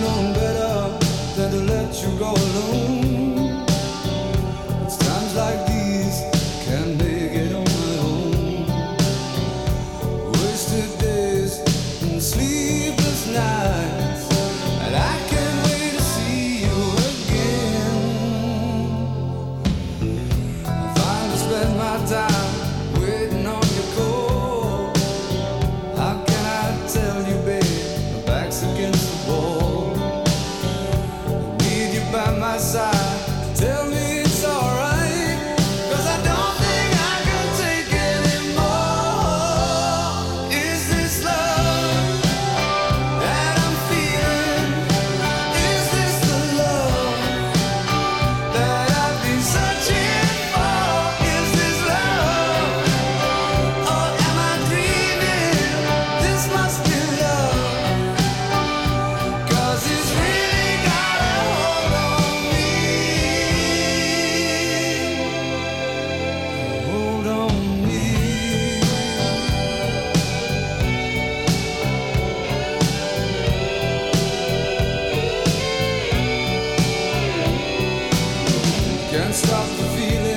known better than to let you go alone. Can't stop the feeling.